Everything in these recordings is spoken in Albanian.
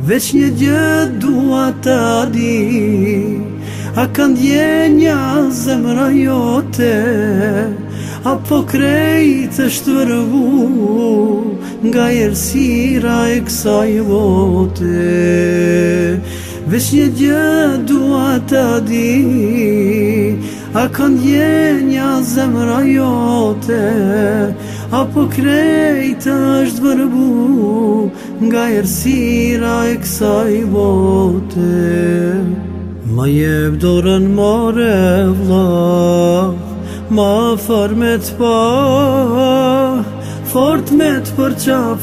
Vec një dje dua ta di A kanë djenja zemra jote A po krejt është vërvu Nga jersira e kësa vote Vec një dje dua ta di A kanë djenja zemra jote Apo krejta është vërbu Nga jërësira e kësaj bote Ma jebë dorën more vla Ma farë me të pa Fort me të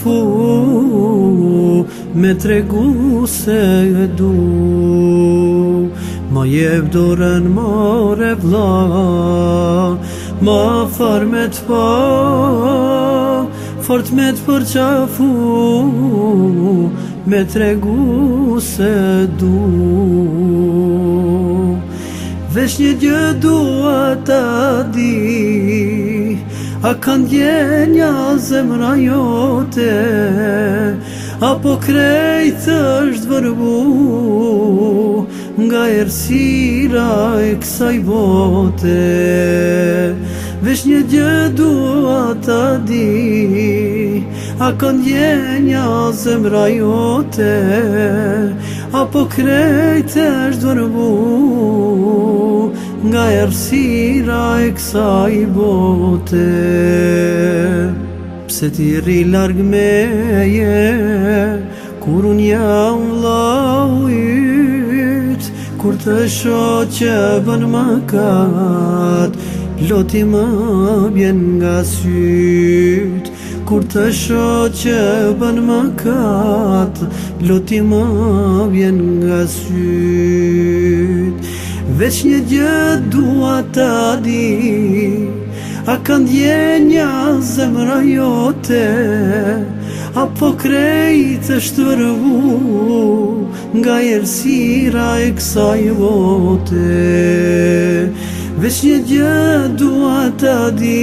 Me tregu se e du Ma jebë dorën more Ma jebë vla Ma far me të pa, fort me të përqafu, me të regu se du. Vesh një gjë dua ta di, a kanë gjenja zemra jote, Apo krejtë është vërbu nga ersira e kësaj bote Vesh një gjë dua të di A kanë jenja zemra jote Apo krejtë është dërbu Nga ersira e kësaj bote Pse ti rri largë meje Kur unë jam Kur të shot që bën më kat Ploti më bjen nga syt Kur të shot që bën më kat Ploti më bjen nga syt Vesh një gjë dua ta di A kanë djenja zemra jote, A po krejtë është të rëvur, nga jersira e kësa i vote. Vesh një gjë dua të di,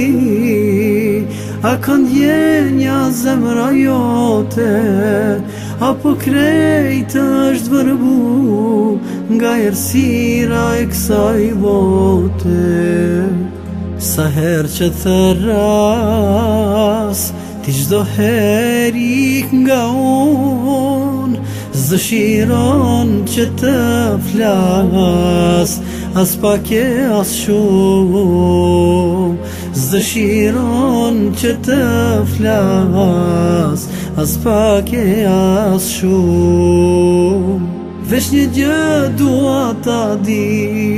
a kanë dje një zemra jote, a po krejtë është vërbu nga jersira e kësa i vote. Sa herë që të Ti gjdo herik nga unë, Zëshiron që të flas As pak e as shumë Zëshiron që të flas As pak e as shumë Vesh një gjë dua ta di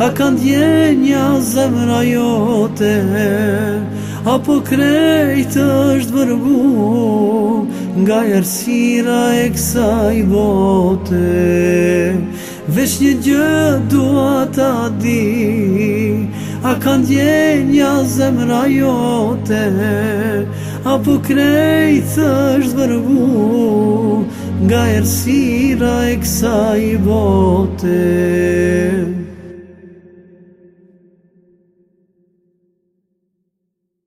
A kanë djenja zemra jote Apo krejt është vërbu nga jërësira e kësa i bote Vesh një gjë dua ta di A kanë djenja zemra jote A po krejtë është vërgu Nga jërësira e kësa i bote